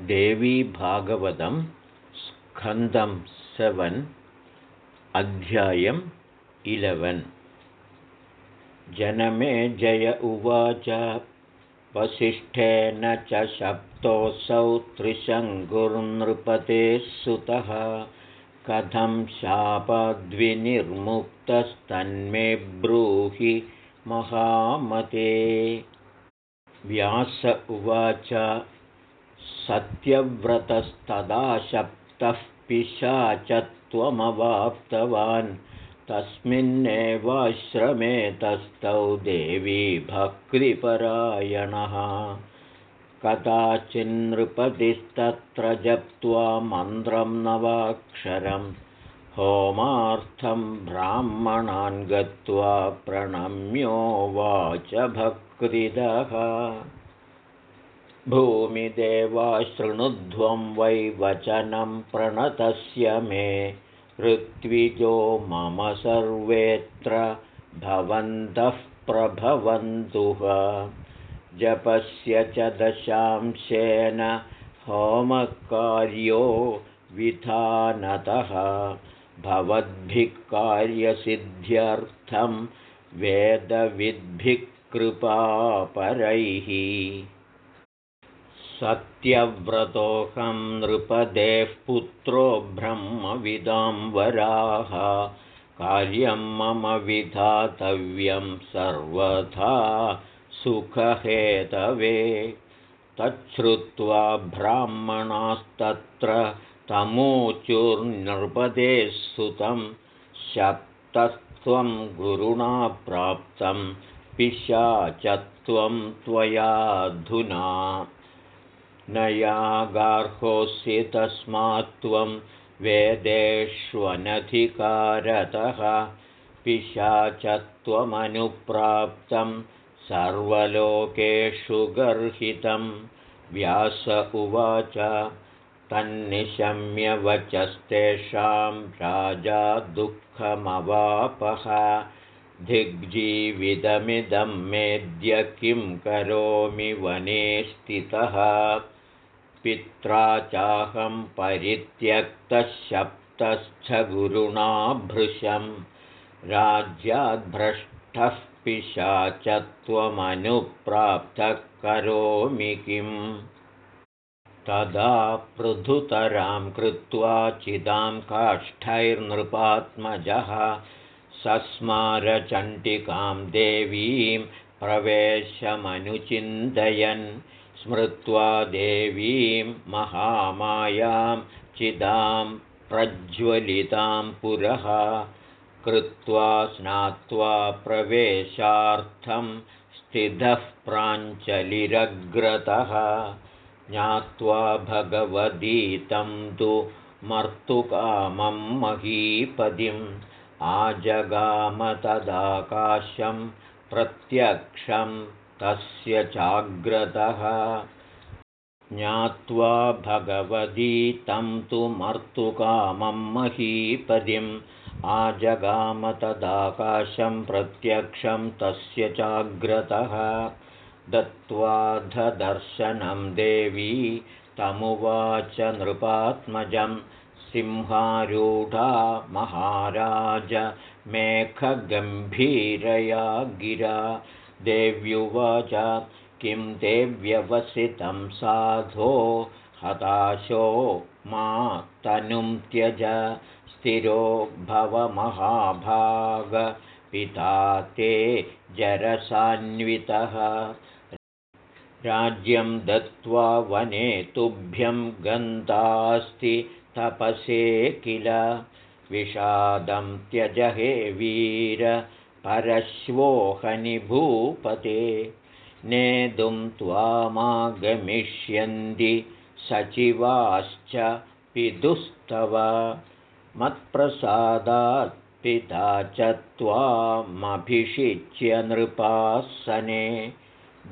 देवीभागवतं स्कन्दं seven अध्यायम् eleven. जनमे जय उवाच वसिष्ठेन च सप्तोऽसौ त्रिशङ्कुर्नृपतेः सुतः। कथं शापद्विनिर्मुक्तस्तन्मे ब्रूहि महामते। व्यास उवाच सत्यव्रतस्तदा शप्तः पिशाचत्वमवाप्तवान् तस्मिन्नेवाश्रमेतस्थौ देवी भक्तिपरायणः। कदाचिन्नृपतिस्तत्र जप्त्वा मन्त्रं नवाक्षरं होमार्थं ब्राह्मणान् गत्वा प्रणम्योवाच भक्तिदः भूमिदेवा शृणुध्वं वै वचनं प्रणतस्य मे। ऋत्विजो मम सर्वेऽत्र भवन्तः प्रभवन्तुः। जपस्य च दशांशेन होमकार्यो विधानतः। भवद्भिः कार्यसिद्ध्यर्थं वेदविद्भिः कृपापरैः सत्यव्रतोऽहं नृपदेः पुत्रो वराः कार्यं मम विधातव्यं सर्वथा सुखहेतवे। तच्छ्रुत्वा ब्राह्मणास्तत्र तमूचुर्नृपदेः सुतं शप्तस्त्वं गुरुणा प्राप्तं पिशाचत्वं त्वयाधुना न यागार्होऽसि तस्मात् त्वं वेदेष्वनधिकारतः पिशाचत्वमनुप्राप्तं सर्वलोकेषु गर्हितं। व्यास उवाच तन्निशम्यवचस्तेषां राजा दुःखमवापः। दिग्जीवितमिदं मेद्य किं करोमि वने स्थितः पित्रा चाहं परित्यक्तः गुरुणा भृशं राज्याद्भ्रष्टः पिशाचत्वमनुप्राप्तः करोमि किम्? तदा पृथुतरां कृत्वा चिदां काष्ठैर्नृपात्मजः सस्मारचण्टिकां देवीं प्रवेशमनुचिन्तयन् स्मृत्वा देवीं महामायां चिदां प्रज्वलितां पुरः कृत्वा स्नात्वा प्रवेशार्थं स्थितः प्राञ्चलिरग्रतः ज्ञात्वा भगवदीतं तु मर्तुकामं महीपदिम् आजगामतदाकाशं प्रत्यक्षं तस्य चाग्रतः ज्ञात्वा भगवती तं तु मर्तुकामं महीपदिम्। आजगामतदाकाशं प्रत्यक्षं तस्य चाग्रतः दत्त्वाधदर्शनं देवी तमुवाच नृपात्मजं। सिंहारूढा महाराज मेघगम्भीरया गिरा देव्युवाच किं देव्यवसितं साधो हताशो मा तनुं त्यज स्थिरो पिता ते जरसान्वितः। राज्यं दत्त्वा वने तुभ्यं गन्तास्ति तपसे किल? विषादं त्यजहे वीर परश्वोहनि भूपते नेतुं त्वामागमिष्यन्ति सचिवाश्च पितुस्तव। मत्प्रसादात् पिता च त्वामभिषिच्य नृपासने।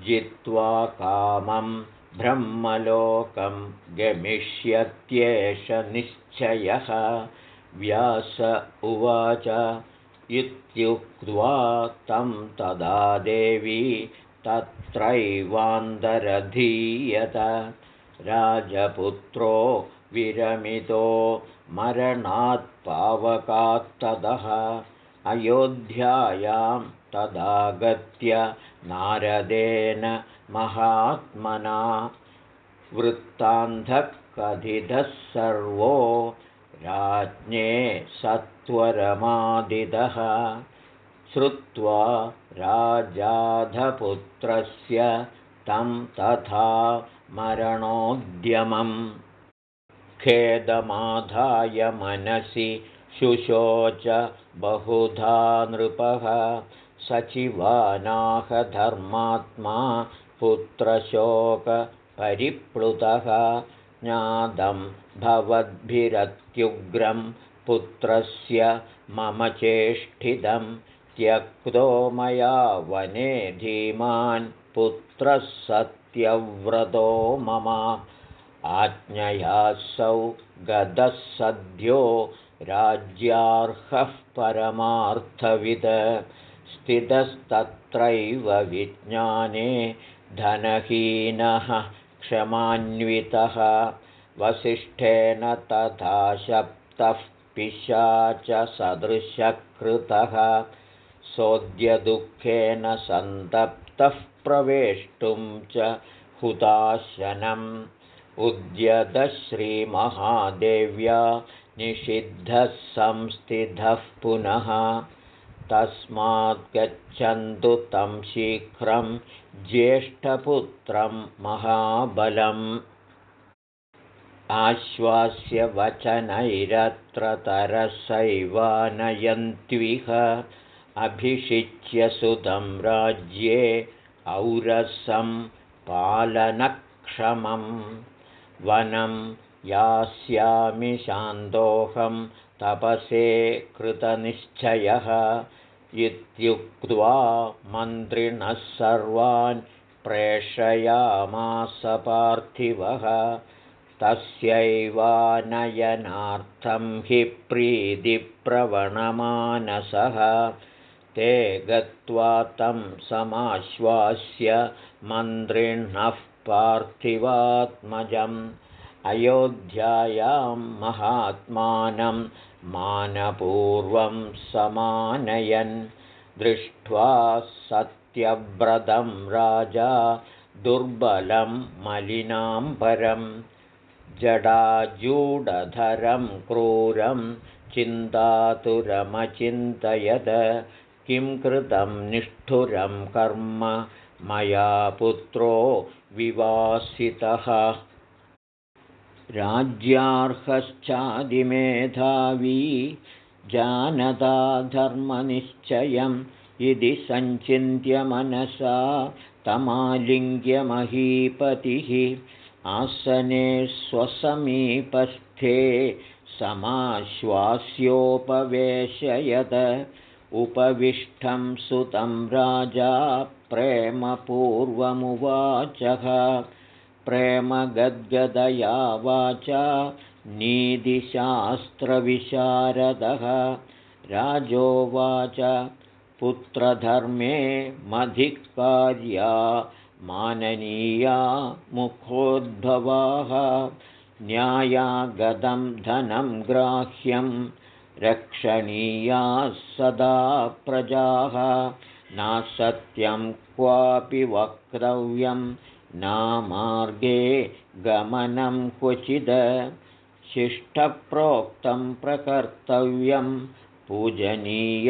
जित्वा कामं ब्रह्मलोकं गमिष्यत्येष निश्चयः। व्यास उवाच इत्युक्त्वा तं तदा देवी तत्रैवान्दरधीयत राजपुत्रो विरमितो मरणात्पावकात्तदः अयोध्यायां तदागत्य नारदेन महात्मना। वृत्तान्धकथितः सर्वो राज्ञे सत्वरमादिदः श्रुत्वा राजाधपुत्रस्य तं तथा मरणोद्यमम्। खेदमाधाय मनसि शुशोच बहुधा नृपः। सचिवानाहधर्मात्मा पुत्रशोकपरिप्लुतः। ज्ञातं भवद्भिरत्युग्रं पुत्रस्य मम चेष्टितं त्यक्तो मया वने धीमान् पुत्रः सत्यव्रतो मम। आज्ञयासौ गदः सद्यो राज्यार्हः परमार्थविद। स्थितस्तत्रैव विज्ञाने धनहीनः क्षमान्वितः वसिष्ठेन तथा शप्तः पिशा च सदृशकृतः सोद्यदुःखेन सन्तप्तः प्रवेष्टुं च हुताशनम्। उद्यतश्रीमहादेव्या निषिद्धः संस्थितः पुनः तस्मात् गच्छन्तु तं शीघ्रं ज्येष्ठपुत्रं महाबलम् आश्वास्य वचनैरत्र तरसैवानयन्त्विह अभिषिच्य सुतं राज्ये औरसं पालनक्षमं। वनं यास्यामि शान्तोऽहं तपसे कृतनिश्चयः। इत्युक्त्वा मन्त्रिणः सर्वान् प्रेषयामास पार्थिवः तस्यैवानयनार्थं हि प्रीतिप्रवणमानसः। ते गत्वा तं समाश्वास्य मन्त्रिणः पार्थिवात्मजम्। अयोध्यायां महात्मानं मानपूर्वं समानयन्। दृष्ट्वा सत्यव्रतं राजा दुर्बलं मलिनाम्बरं जडाजूडधरं क्रूरं चिन्तातुरमचिन्तयद किं कृतं निष्ठुरं कर्म मया पुत्रो विवासितः। राज्यार्हश्चादिमेधावी जानता धर्मनिश्चयम् इति सञ्चिन्त्य मनसा तमालिङ्ग्यमहीपतिः आसने स्वसमीपस्थे समाश्वास्योपवेशयत। उपविष्टं सुतं राजा प्रेमपूर्वमुवाचः। प्रेमगद्गदया वाचा नीतिशास्त्रविशारदः राजोवाच पुत्रधर्मे मधिक्कार्या माननीया मुखोद्भवाः न्यायागतं धनं ग्राह्यं रक्षणीयाः सदा प्रजाः नासत्यं क्वापि वक्तव्यं नामार्गे गमनं क्वचिद शिष्टप्रोक्तं प्रकर्तव्यं पूजनीयास्तपस्विनः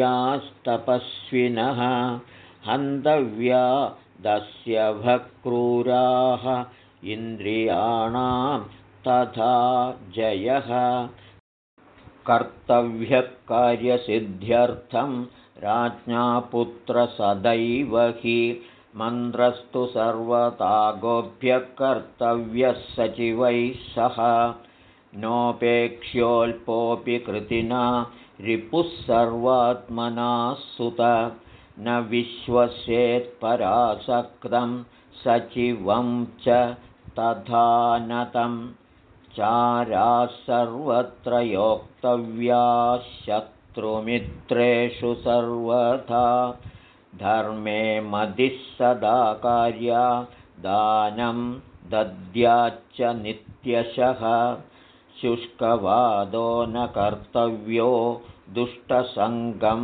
हन्तव्या दस्यभक्रूराः इन्द्रियाणां तथा जयः। कर्तव्यकार्यसिद्ध्यर्थं राज्ञा पुत्रसदैव हि मन्त्रस्तु सर्वता गोभ्यः सचिवैः सह। नोपेक्ष्योऽल्पोऽपि कृतिना रिपुः सर्वात्मना सुत न विश्वसेत्परासक्तं सचिवं च तथा नतं चाराः सर्वत्र योक्तव्याः शत्रुमित्रेषु सर्वथा धर्मे मदिः सदा कार्या दानं दद्याच्च नित्यशः शुष्कवादो न कर्तव्यो दुष्टसङ्गं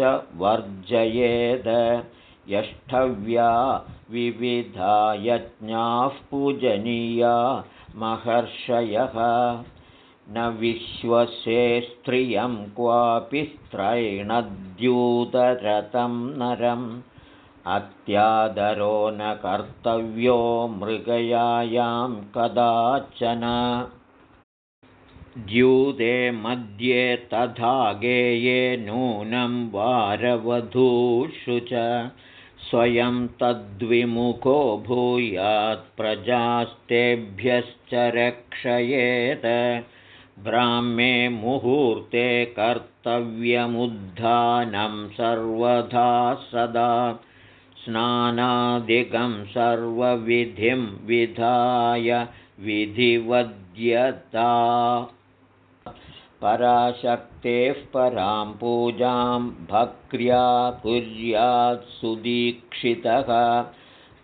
च वर्जयेद। यष्ठव्या विविधा यज्ञाः पूजनीया महर्षयः। न विश्वसे स्त्रियं क्वापि स्त्रैणद्यूतरतं नरम्। अत्यादरो न कर्तव्यो मृगयायां कदाचन द्यूते मध्ये तथा गेये नूनं वारवधूषु च। स्वयं तद्विमुखो भूयात्प्रजास्तेभ्यश्च रक्षयेत्। ब्राह्मे मुहूर्ते कर्तव्यमुद्धानं सर्वथा सदा। स्नानादिकं सर्वविधिं विधाय विधिवद्यता पराशक्तेः परां पूजां भक्र्या कुर्यात् सुदीक्षितः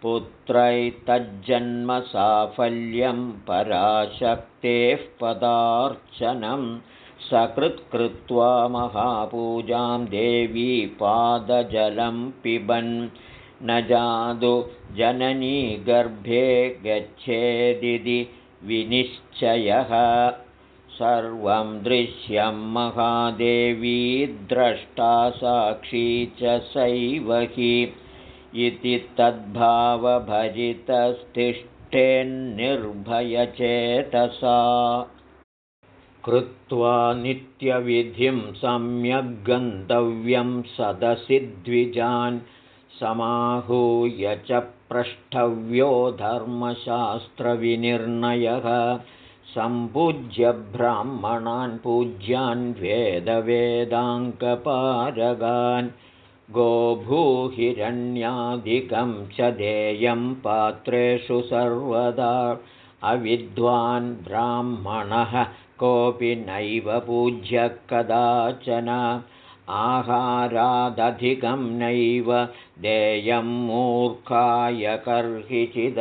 पुत्रैतज्जन्मसाफल्यं पराशक्तेः पदार्चनं सकृत्कृत्वा महापूजां देवी पादजलं पिबन्। न जादु जननी गर्भे गच्छेदिति विनिश्चयः सर्वं दृश्यं महादेवी द्रष्टा साक्षी च सैव हि इति तद्भावभजितस्तिष्ठेन्निर्भयचेतसा। कृत्वा नित्यविधिं सम्यग्गन्तव्यं सदसि द्विजान् समाहूय च प्रष्टव्यो धर्मशास्त्रविनिर्णयः सम्पूज्य ब्राह्मणान् पूज्यान् वेदवेदाङ्कपारगान् गोभूहिरण्यादिकं च देयं पात्रेषु सर्वदा अविद्वान् ब्राह्मणः कोऽपि नैव पूज्यः कदाचन आहारादधिकं नैव देयं मूर्खाय कर्हिचिद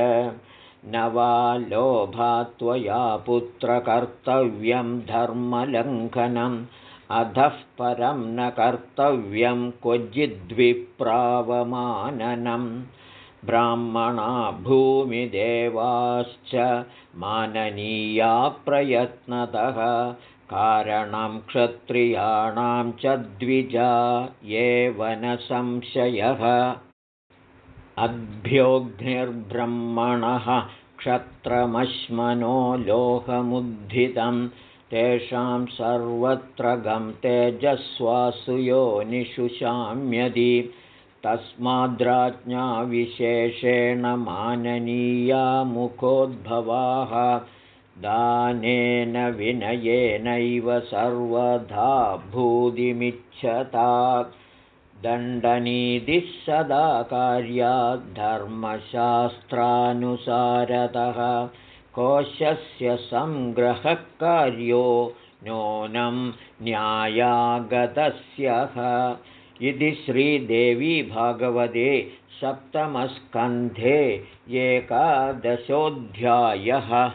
न वा लोभात्वया पुत्रकर्तव्यं धर्मलङ्घनम्। अधः परं न कर्तव्यं क्वचिद्विप्रावमाननं ब्राह्मणा भूमिदेवाश्च माननीया प्रयत्नतः। कारणं क्षत्रियाणां च द्विजा एव न संशयः अभ्योऽग्निर्ब्रह्मणः क्षत्रमश्मनो लोहमुद्धितं तेषां सर्वत्र गं तेजस्वासु योनिषु शाम्यदि। तस्माद्राज्ञाविशेषेण माननीया मुखोद्भवाः दानेन विनयेनैव सर्वधा भूतिमिच्छता दण्डनीतिः सदा कार्याद्धर्मशास्त्रानुसारतः कोशस्य सङ्ग्रहकार्यो नूनं न्यायागतस्यः। इति श्रीदेवी भागवते सप्तमस्कन्धे एकादशोऽध्यायः